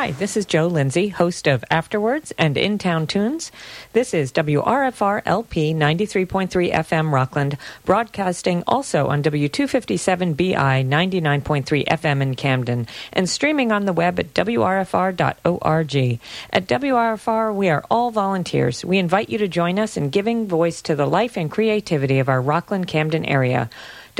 Hi, this is Joe Lindsay, host of Afterwards and In Town Tunes. This is WRFR LP 93.3 FM Rockland, broadcasting also on W257BI 99.3 FM in Camden, and streaming on the web at WRFR.org. At WRFR, we are all volunteers. We invite you to join us in giving voice to the life and creativity of our Rockland Camden area.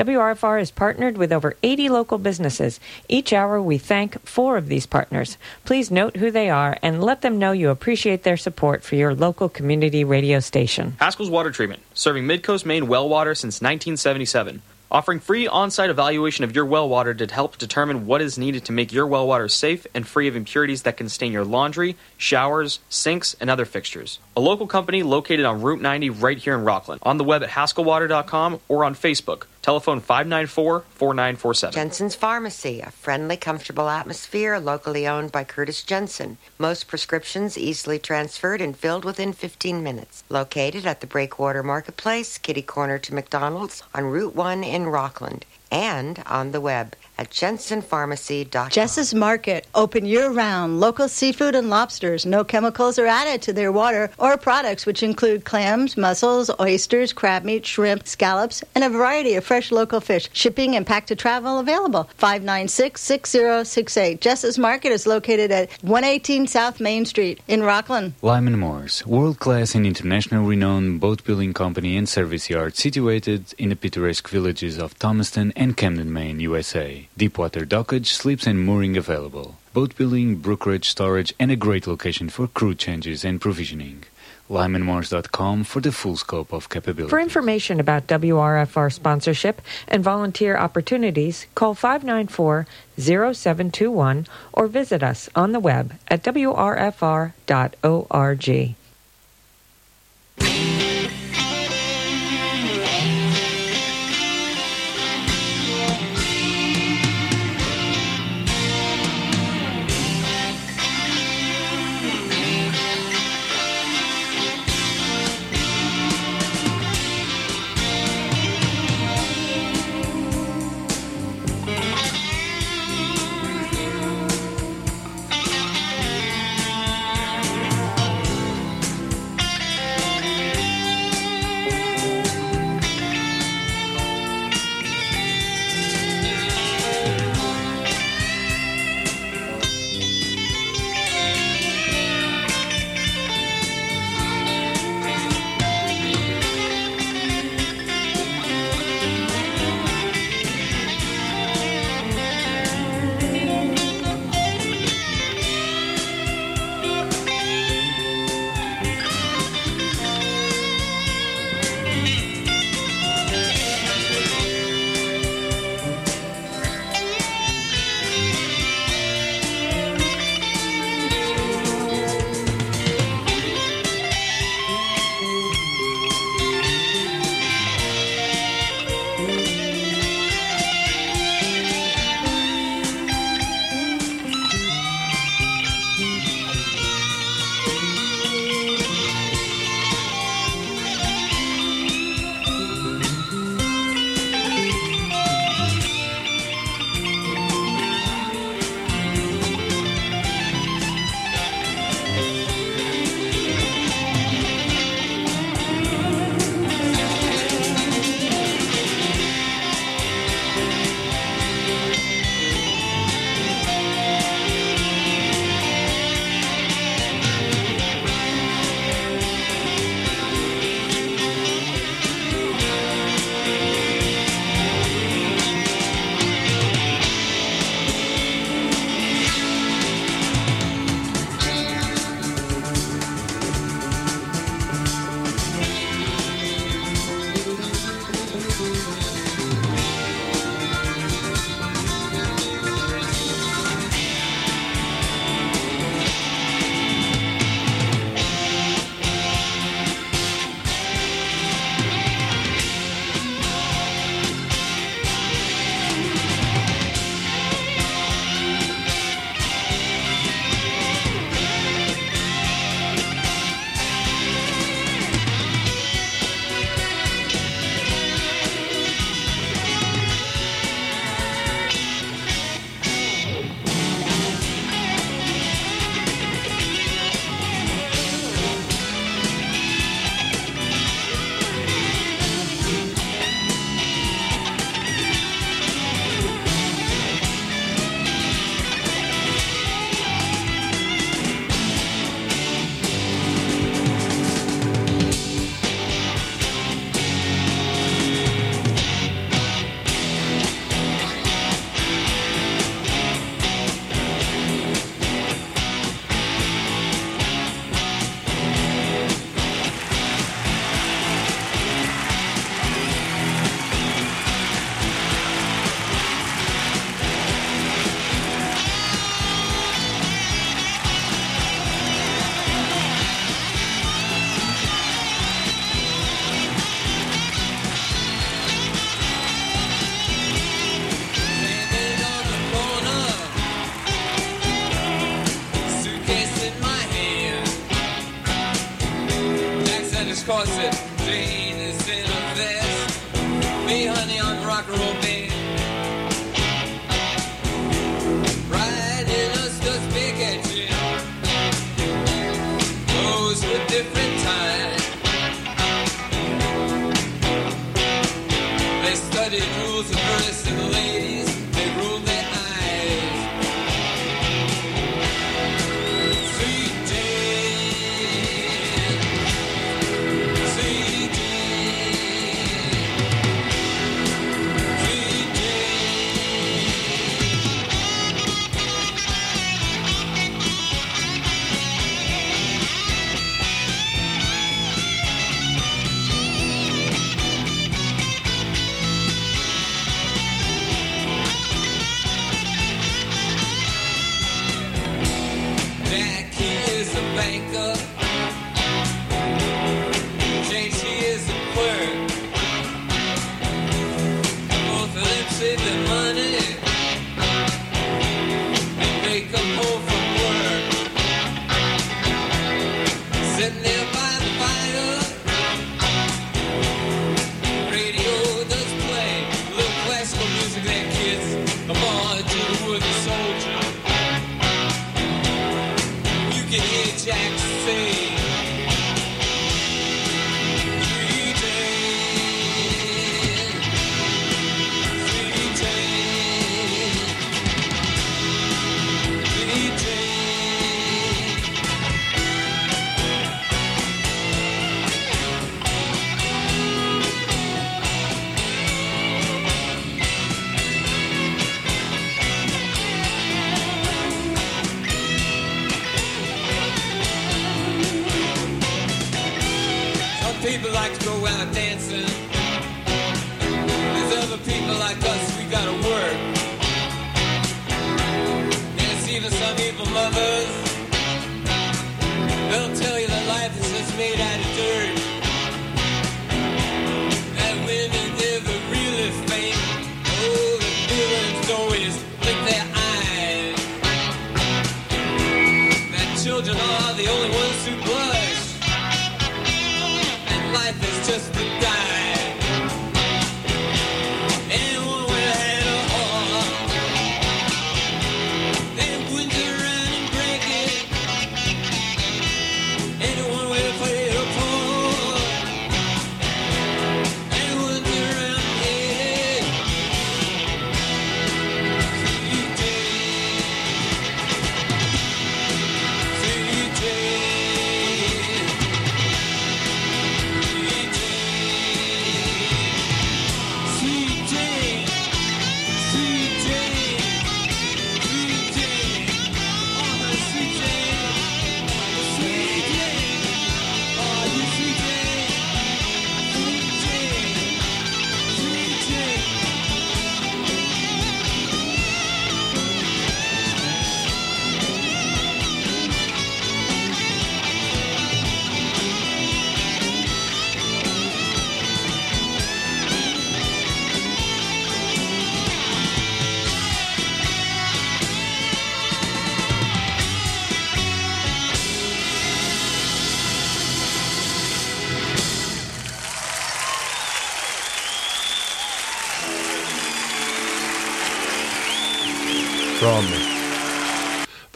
WRFR is partnered with over 80 local businesses. Each hour, we thank four of these partners. Please note who they are and let them know you appreciate their support for your local community radio station. Haskell's Water Treatment, serving Midcoast Maine well water since 1977. Offering free on site evaluation of your well water to help determine what is needed to make your well water safe and free of impurities that can stain your laundry, showers, sinks, and other fixtures. A local company located on Route 90 right here in Rockland. On the web at haskellwater.com or on Facebook. Telephone 594 4947. Jensen's Pharmacy, a friendly, comfortable atmosphere locally owned by Curtis Jensen. Most prescriptions easily transferred and filled within 15 minutes. Located at the Breakwater Marketplace, kitty corner to McDonald's on Route 1 in Rockland. And on the web at jensenpharmacy.com. Jess's Market, open year round. Local seafood and lobsters. No chemicals are added to their water or products, which include clams, mussels, oysters, crab meat, shrimp, scallops, and a variety of fresh local fish. Shipping and pack to travel available. 596 6068. Jess's Market is located at 118 South Main Street in Rockland. Lyman Morse, world class and international renowned boat building company and service yard situated in the picturesque villages of Thomaston and Camden, Maine, USA. Deepwater dockage, slips and mooring available. Boat building, brokerage, storage, and a great location for crew changes and provisioning. LymanMorse.com for the full scope of capabilities. For information about WRFR sponsorship and volunteer opportunities, call 594 0721 or visit us on the web at WRFR.org.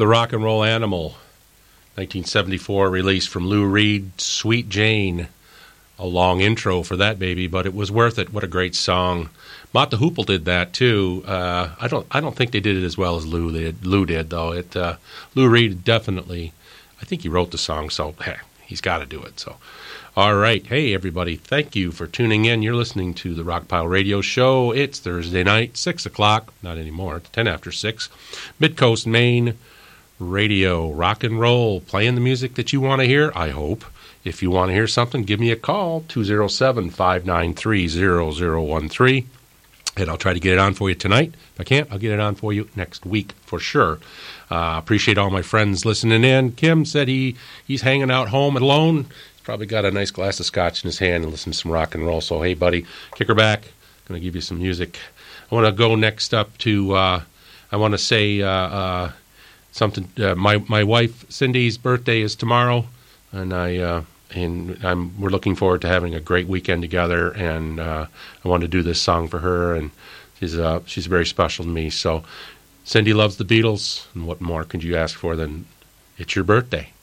the Rock and Roll Animal, 1974 release from Lou Reed, Sweet Jane. A long intro for that baby, but it was worth it. What a great song! Mott the Hoople did that too. Uh, I don't, I don't think they did it as well as Lou did. Lou did though. It uh, Lou Reed definitely. I think he wrote the song, so hey, he's got to do it. So, all right, hey everybody, thank you for tuning in. You're listening to the Rockpile Radio Show. It's Thursday night, six o'clock. Not anymore. It's ten after six. Midcoast Maine Radio, rock and roll, playing the music that you want to hear. I hope. If you want to hear something, give me a call 207 593 0013 and I'll try to get it on for you tonight. If I can't, I'll get it on for you next week for sure. Uh, appreciate all my friends listening in. Kim said he he's hanging out home alone. He's probably got a nice glass of scotch in his hand and listening to some rock and roll. So hey, buddy, kick her back. Going to give you some music. I want to go next up to. Uh, I want to say uh, uh, something. Uh, my my wife Cindy's birthday is tomorrow, and I uh, and I'm, we're looking forward to having a great weekend together. And uh, I want to do this song for her, and she's uh, she's very special to me. So, Cindy loves the Beatles, and what more could you ask for than it's your birthday?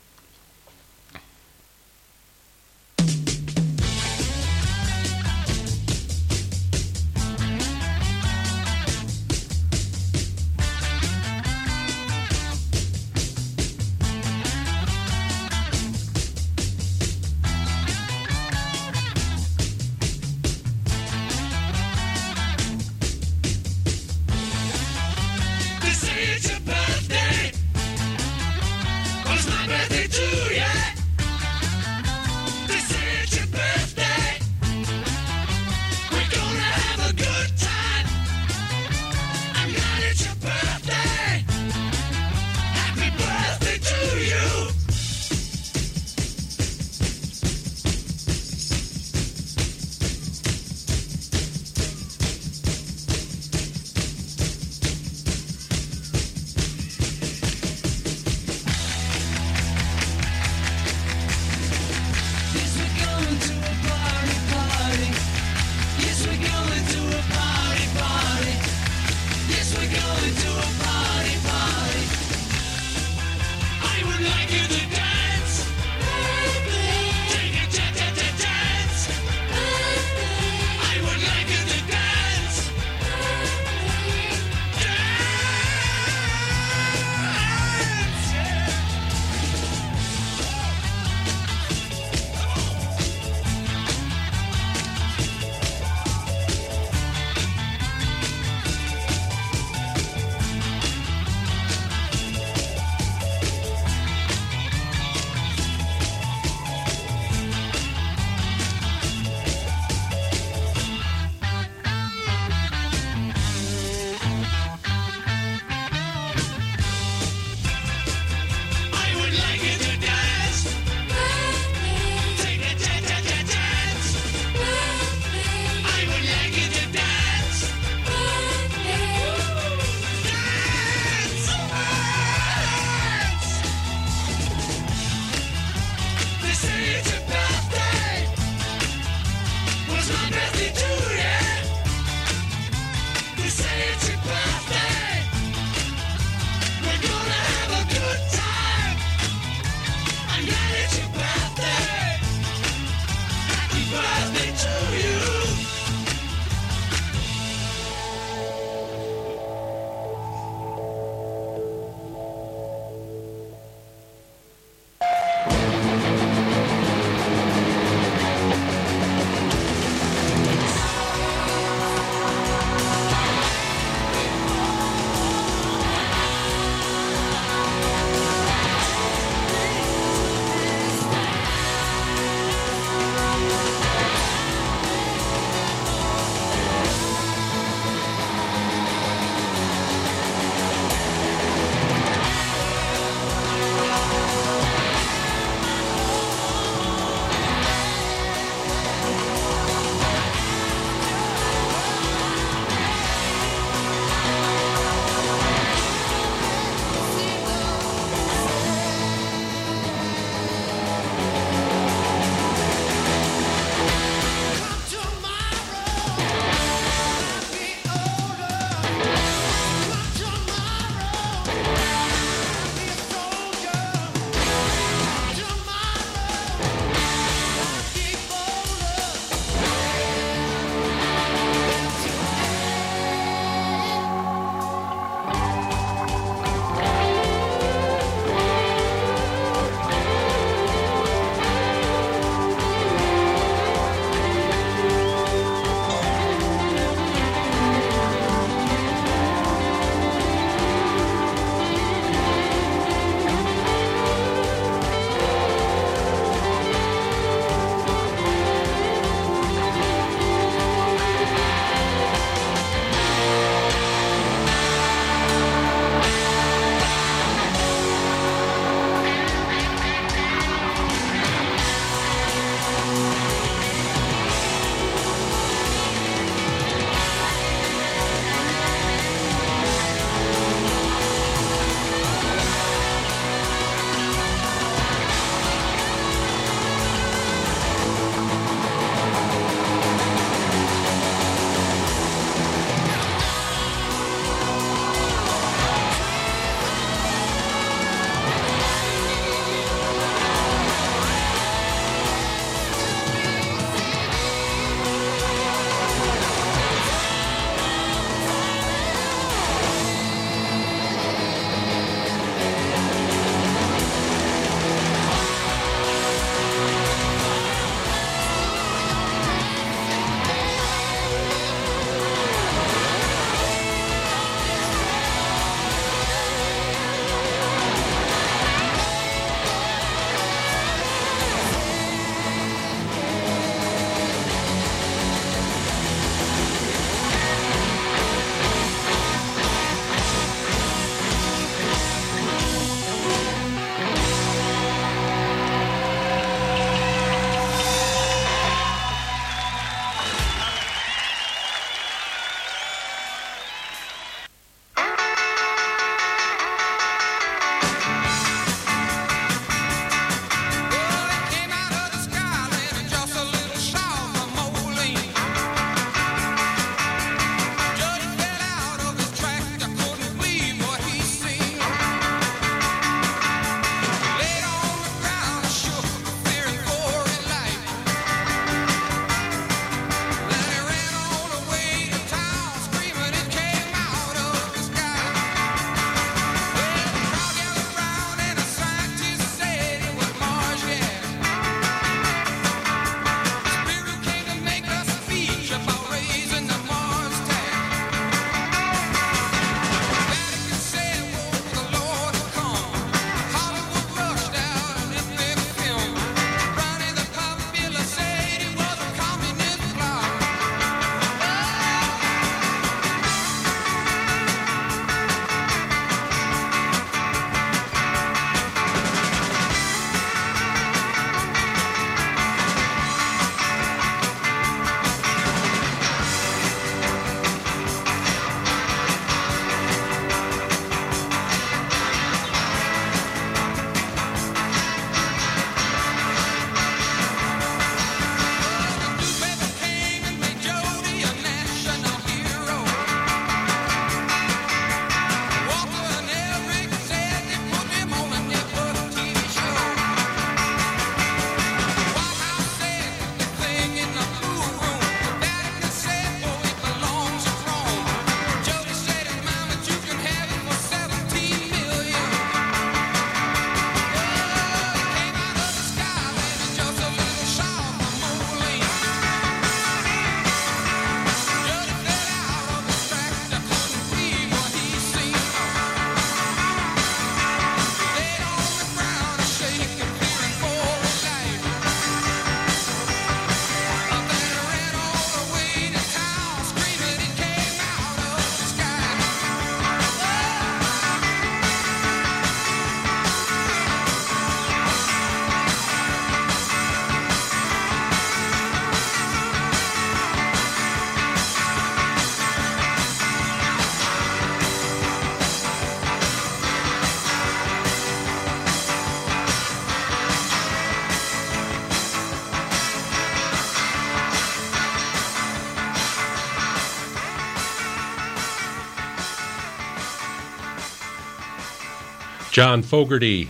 John Fogerty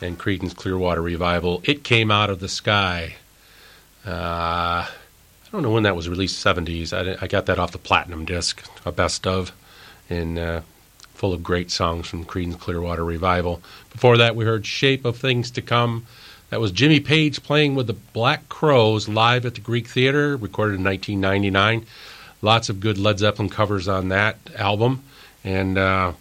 and Creedence Clearwater Revival. It came out of the sky. Uh, I don't know when that was released. 70s. I, I got that off the platinum disc, a best of, and uh, full of great songs from Creedence Clearwater Revival. Before that, we heard "Shape of Things to Come." That was Jimmy Page playing with the Black Crowes live at the Greek Theater, recorded in 1999. Lots of good Led Zeppelin covers on that album, and uh,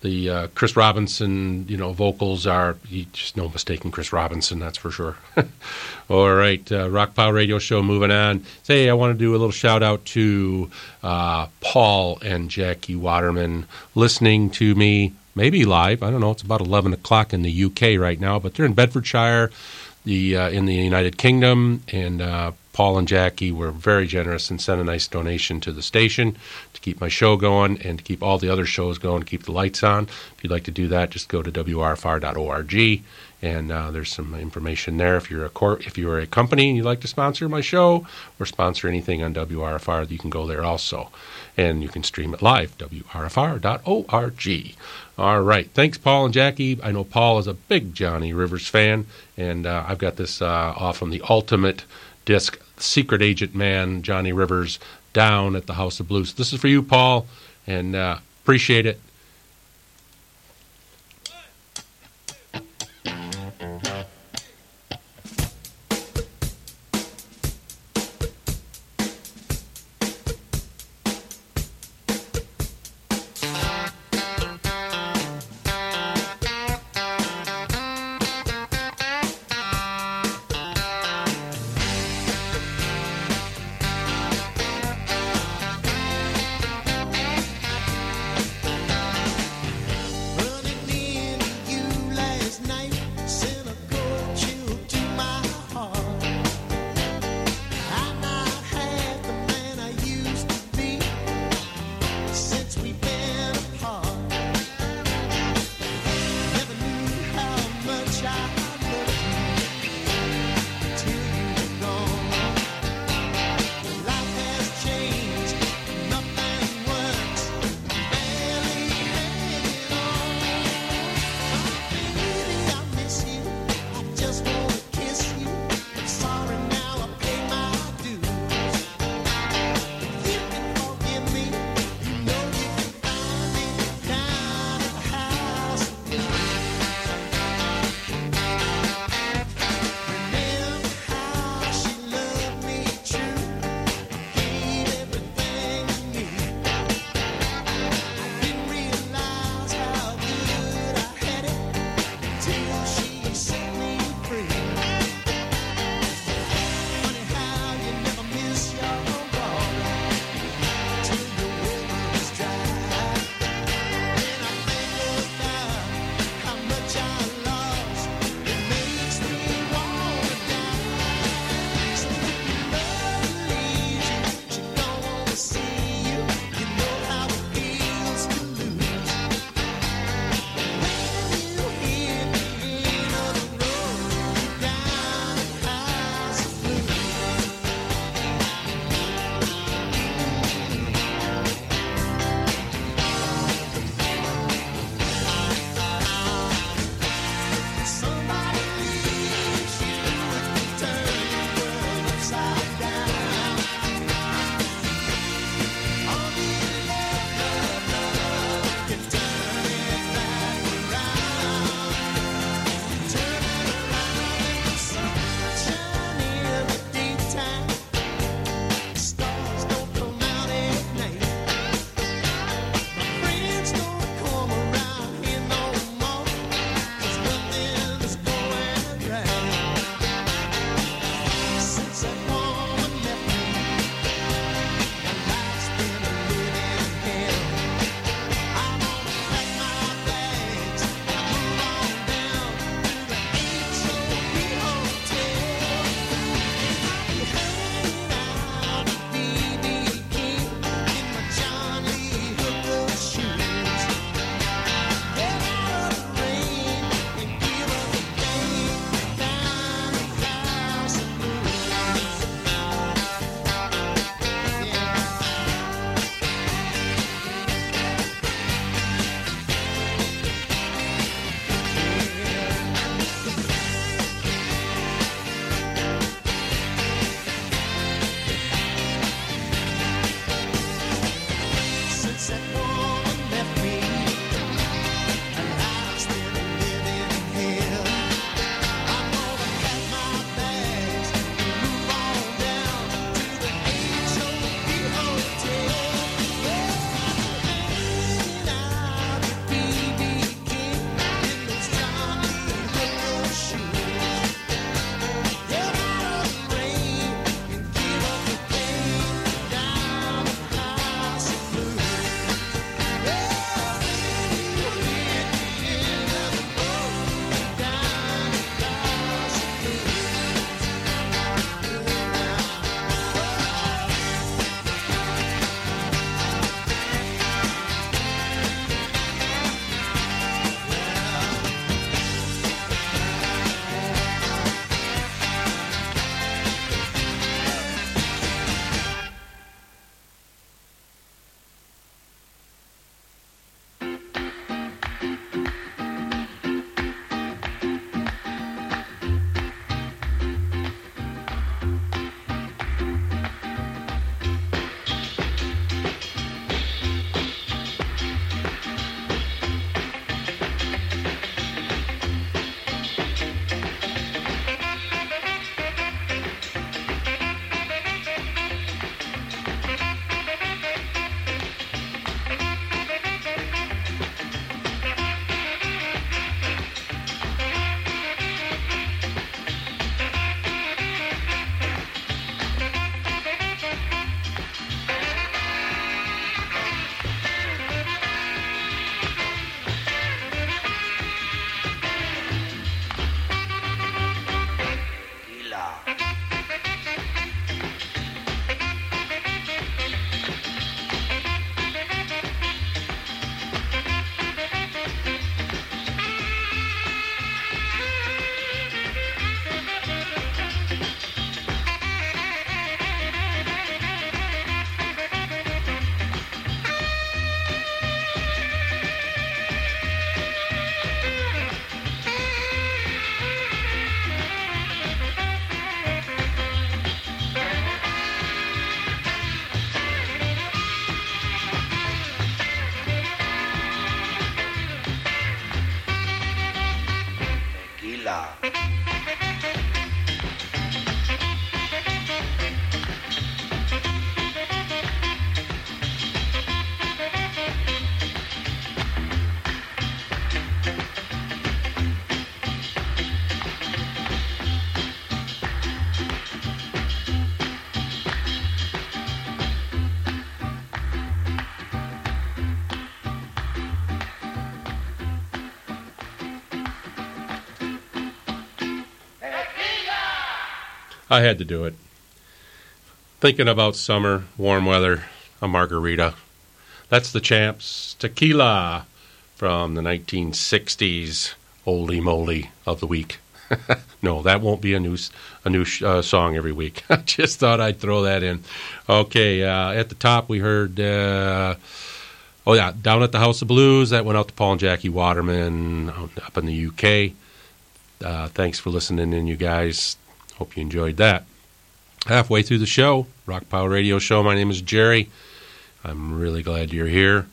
the uh, Chris Robinson, you know, vocals are just no mistaking Chris Robinson, that's for sure. All right, uh, Rock Pile Radio Show moving on. Say, I want to do a little shout out to uh, Paul and Jackie Waterman listening to me, maybe live. I don't know. It's about eleven o'clock in the UK right now, but they're in Bedfordshire, the in the United Kingdom, and Paul and Jackie were very generous and sent a nice donation to the station to keep my show going and to keep all the other shows going, keep the lights on. If you'd like to do that, just go to wrfr.org and uh, there's some information there. If you're a if you're a company and you'd like to sponsor my show or sponsor anything on WRFR, you can go there also, and you can stream it live. WRFR.org. All right, thanks, Paul and Jackie. I know Paul is a big Johnny Rivers fan, and uh, I've got this uh, off from the Ultimate disc secret agent man, Johnny Rivers, down at the House of Blues. This is for you, Paul, and uh, appreciate it. I had to do it. Thinking about summer, warm weather, a margarita. That's the Champs Tequila from the 1960s Holy Moly of the Week. no, that won't be a new a new uh, song every week. I just thought I'd throw that in. Okay, uh, at the top we heard. Uh, oh yeah, down at the House of Blues. That went out to Paul and Jackie Waterman up in the UK. Thanks for listening in, you guys. Hope you enjoyed that. Halfway through the show, Rock Pile Radio Show. My name is Jerry. I'm really glad you're here,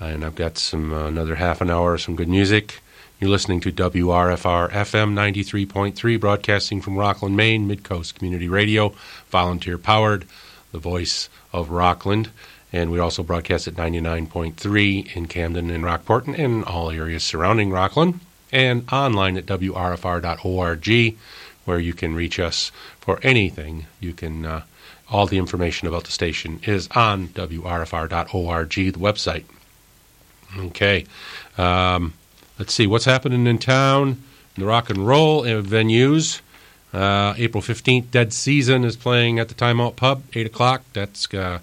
and I've got some uh, another half an hour of some good music. You're listening to WRFR FM 93.3, broadcasting from Rockland, Maine, Midcoast Community Radio, volunteer powered, the voice of Rockland. And we also broadcast at 99.3 in Camden and Rockport and in all areas surrounding Rockland, and online at WRFR.org, where you can reach us for anything. You can, uh, all the information about the station is on WRFR.org, the website. Okay. Um, let's see what's happening in town, in the rock and roll venues. Uh, April 15th, Dead Season is playing at the Timeout Pub, 8 o'clock. That's, uh,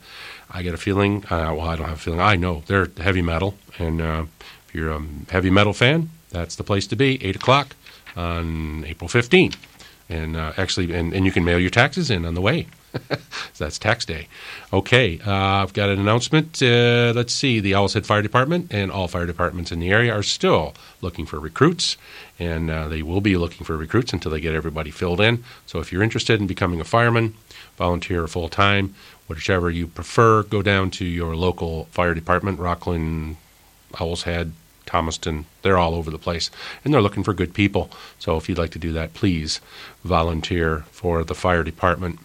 I get a feeling, uh, well, I don't have a feeling, I know they're heavy metal. And uh, if you're a heavy metal fan, that's the place to be, 8 o'clock on April 15th. And uh, actually, and, and you can mail your taxes in on the way. so that's tax day. Okay, uh, I've got an announcement. Uh, let's see. The Owl's Head Fire Department and all fire departments in the area are still looking for recruits, and uh, they will be looking for recruits until they get everybody filled in. So if you're interested in becoming a fireman, volunteer full time, whichever you prefer, go down to your local fire department, Rockland, Owl's Head, Thomaston. They're all over the place, and they're looking for good people. So if you'd like to do that, please volunteer for the fire department.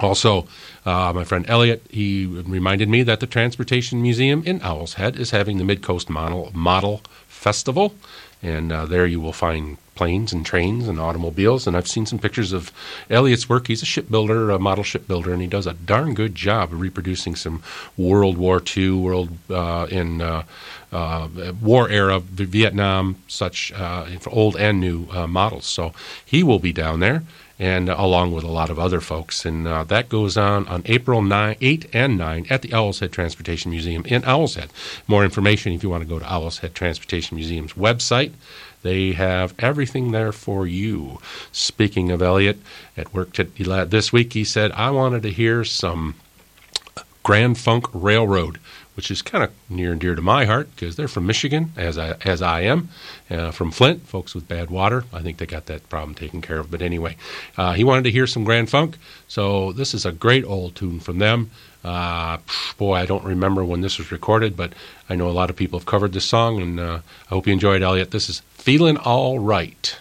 Also, uh, my friend Elliot, he reminded me that the Transportation Museum in Owl's Head is having the Midcoast Model, Model Festival. And uh, there you will find planes and trains and automobiles. And I've seen some pictures of Elliot's work. He's a shipbuilder, a model shipbuilder, and he does a darn good job of reproducing some World War II, World uh, in uh, uh, war era, Vietnam, such uh, old and new uh, models. So he will be down there and along with a lot of other folks. And uh, that goes on on April 9, 8 and 9 at the Owl's Head Transportation Museum in Owl's Head. More information if you want to go to Owl's Head Transportation Museum's website. They have everything there for you. Speaking of Elliot, at work this week, he said, I wanted to hear some Grand Funk Railroad which is kind of near and dear to my heart because they're from Michigan, as I, as I am, uh, from Flint, folks with bad water. I think they got that problem taken care of. But anyway, uh, he wanted to hear some Grand Funk, so this is a great old tune from them. Uh, boy, I don't remember when this was recorded, but I know a lot of people have covered this song, and I hope you enjoyed, Elliot. This is Feeling All Right.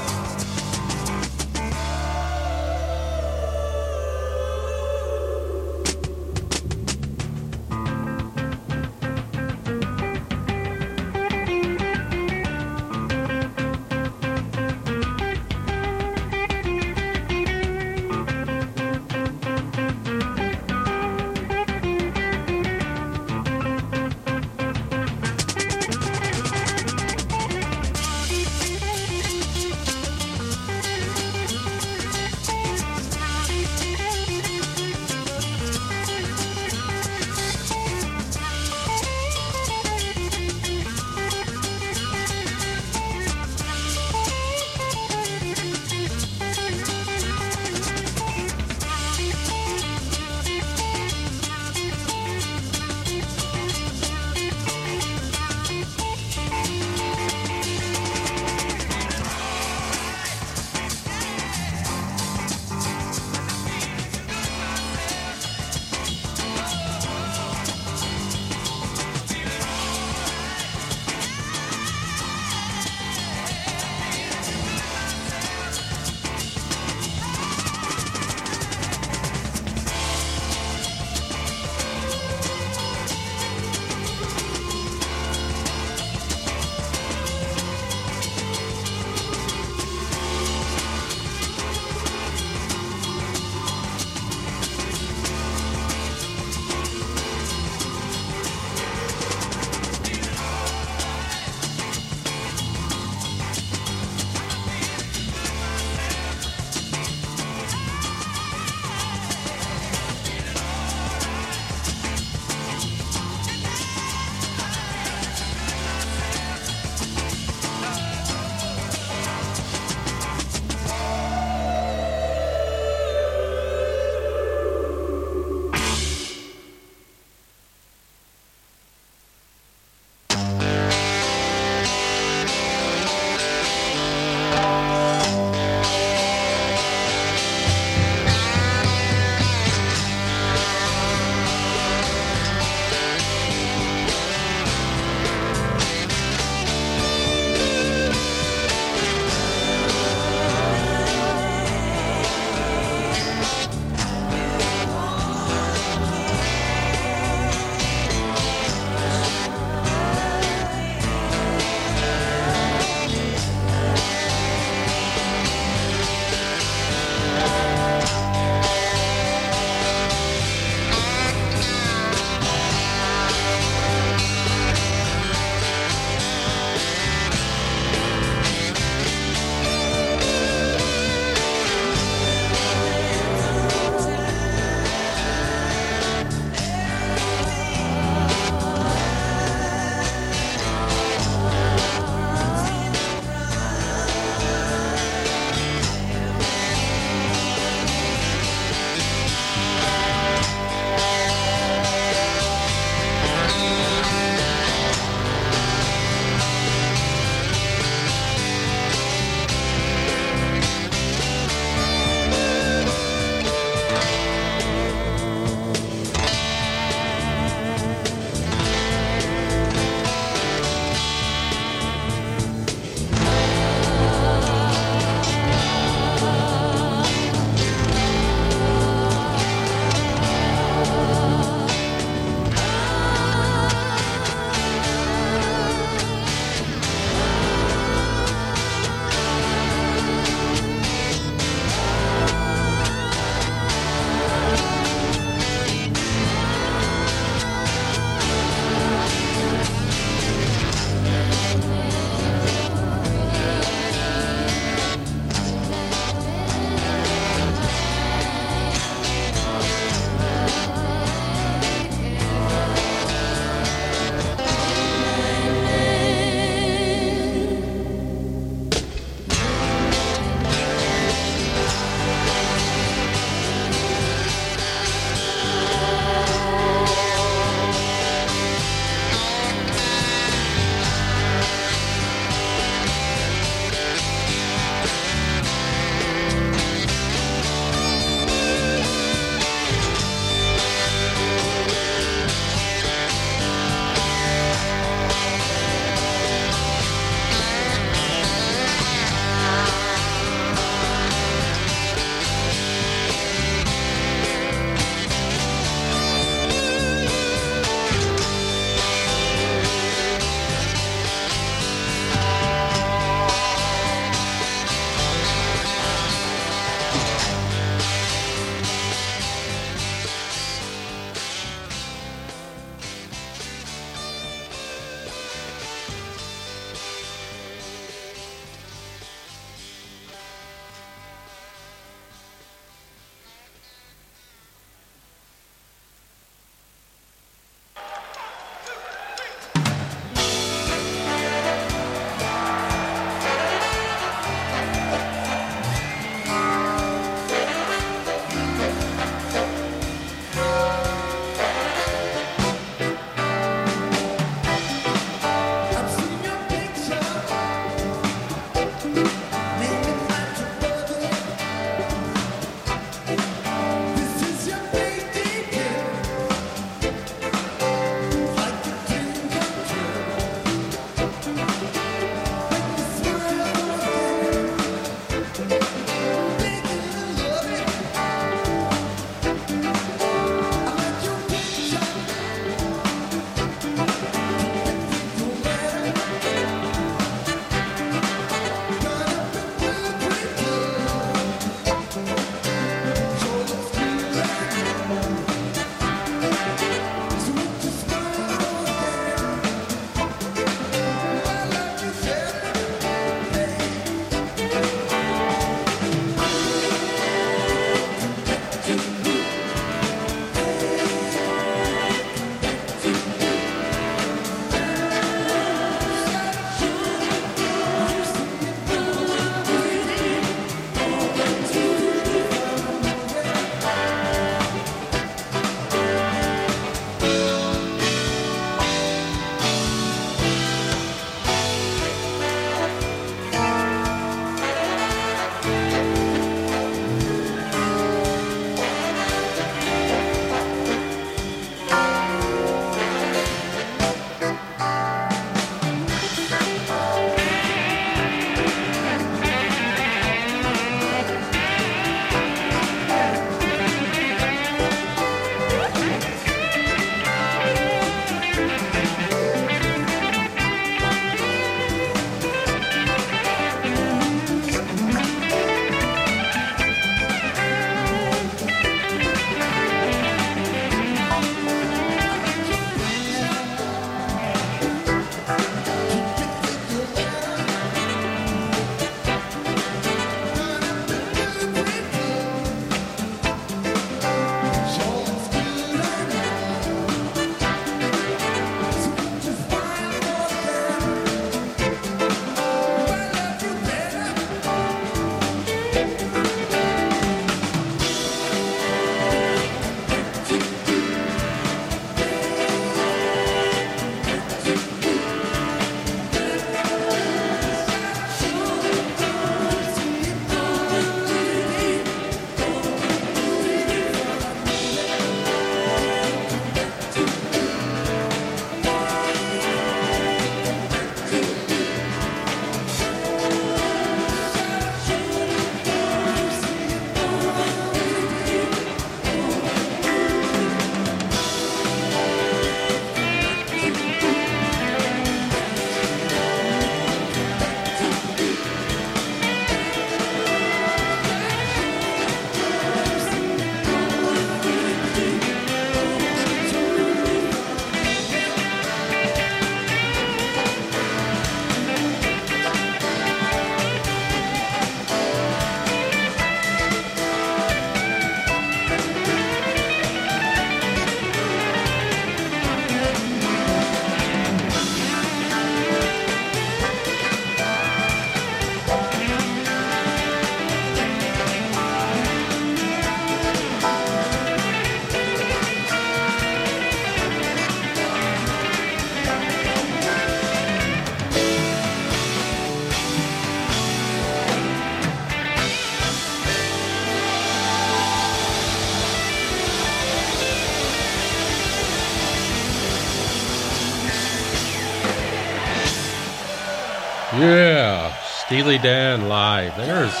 Steely Dan live. There's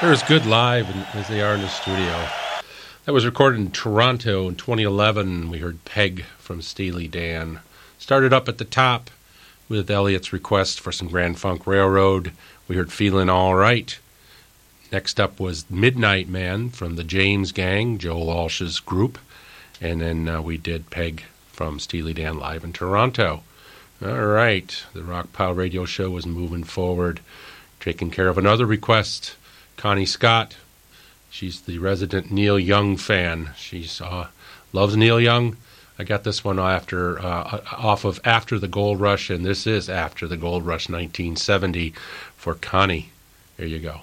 they're as good live as they are in the studio. That was recorded in Toronto in 2011. We heard Peg from Steely Dan. Started up at the top with Elliot's request for some Grand Funk Railroad. We heard Feeling All Right. Next up was Midnight Man from the James Gang, Joe Walsh's group. And then uh, we did Peg from Steely Dan live in Toronto. All right, the Rock Pile Radio Show was moving forward, taking care of another request. Connie Scott, she's the resident Neil Young fan. She uh, loves Neil Young. I got this one after uh, off of After the Gold Rush, and this is After the Gold Rush 1970 for Connie. Here you go.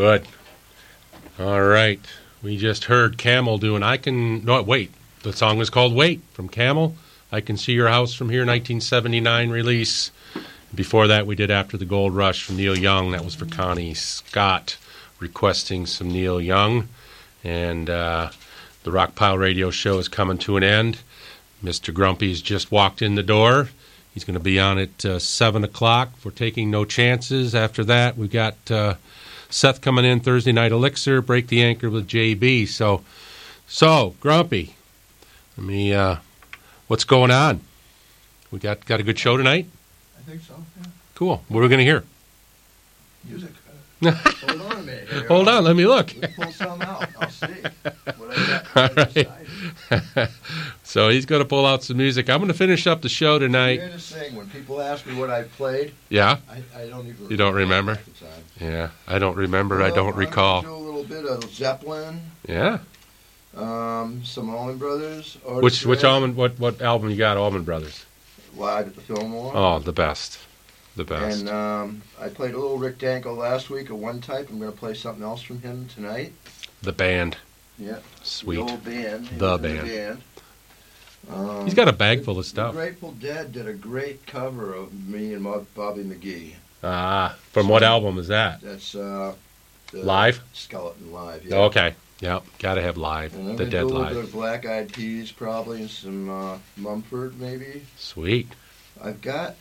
Good. All right. We just heard Camel doing I Can. No, wait. The song was called Wait from Camel. I Can See Your House from Here, 1979 release. Before that, we did After the Gold Rush from Neil Young. That was for Connie Scott requesting some Neil Young. And uh, the Rock Pile Radio show is coming to an end. Mr. Grumpy's just walked in the door. He's going to be on at uh, 7 o'clock for Taking No Chances. After that, we've got uh, Seth coming in Thursday Night Elixir, Break the Anchor with JB. So, so Grumpy, let me, uh, what's going on? We got, got a good show tonight? I think so. Yeah. Cool. What are we going to hear? Music. Hold on a minute. here. Hold on, let me look. Pull some out. I'll see what I got. All right. so he's going to pull out some music. I'm going to finish up the show tonight. going to sing. When people ask me what I played, Yeah? I, I don't even. You don't remember? time. Yeah. I don't remember. I don't I'm recall. Do a little bit of Zeppelin, Yeah. um, some Allman Brothers. Otis Which which Allman what what album you got? Allman Brothers. Live at the Fillmore. Oh, the best, the best. And um, I played a little Rick Danko last week, a one type. I'm going to play something else from him tonight. the band. Yeah. Sweet. The old band. The was in band. Um, He's got a bag full of stuff. Grateful Dead did a great cover of me and Bob- Bobby McGee. Ah, from what album is that? That's uh, the Live? Skeleton Live. Yeah. Okay. Yep. Got to have live. And The Dead a live. bit of Black Eyed Peas, probably, and some uh, Mumford, maybe. Sweet. I've got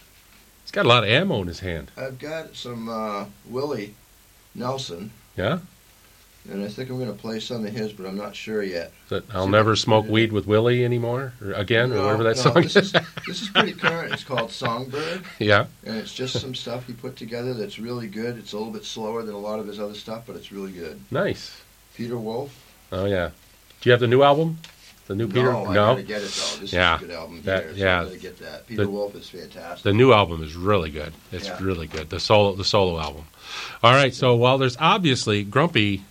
He's got a lot of ammo in his hand. I've got some uh, Willie Nelson, Yeah. And I think I'm going to play some of his, but I'm not sure yet. That I'll See, never smoke weed with Willie anymore, or again, or whatever that no, song this is. This is pretty current. It's called Songbird. yeah. And it's just some stuff he put together that's really good. It's a little bit slower than a lot of his other stuff, but it's really good. Nice. Peter Wolf. Oh yeah. Do you have the new album? The new Peter? No, I gotta get it though. This Yeah. is a good album That- here, so yeah. I gotta get that. Peter The- Wolf is fantastic. The new album is really good. It's Yeah. really good. The solo the solo album. All right, so while there's obviously Grumpy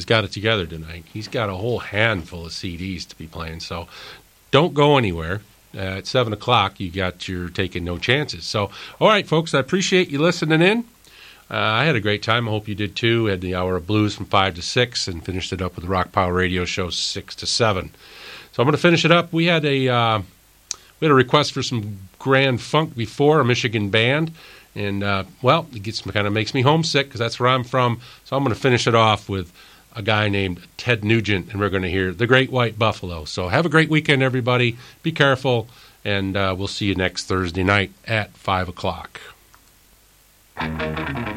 has got it together tonight. He's got a whole handful of CDs to be playing. So don't go anywhere. Uh, at seven o'clock, you got your taking no chances. So, all right, folks, I appreciate you listening in. Uh, I had a great time. I hope you did too. Had the hour of blues from five to six, and finished it up with the Rock Pile Radio Show six to seven. So I'm going to finish it up. We had a uh, we had a request for some Grand Funk before a Michigan band, and uh, well, it gets kind of makes me homesick because that's where I'm from. So I'm going to finish it off with a guy named Ted Nugent, and we're going to hear the Great White Buffalo. So have a great weekend, everybody. Be careful, and uh, we'll see you next Thursday night at five o'clock. Thank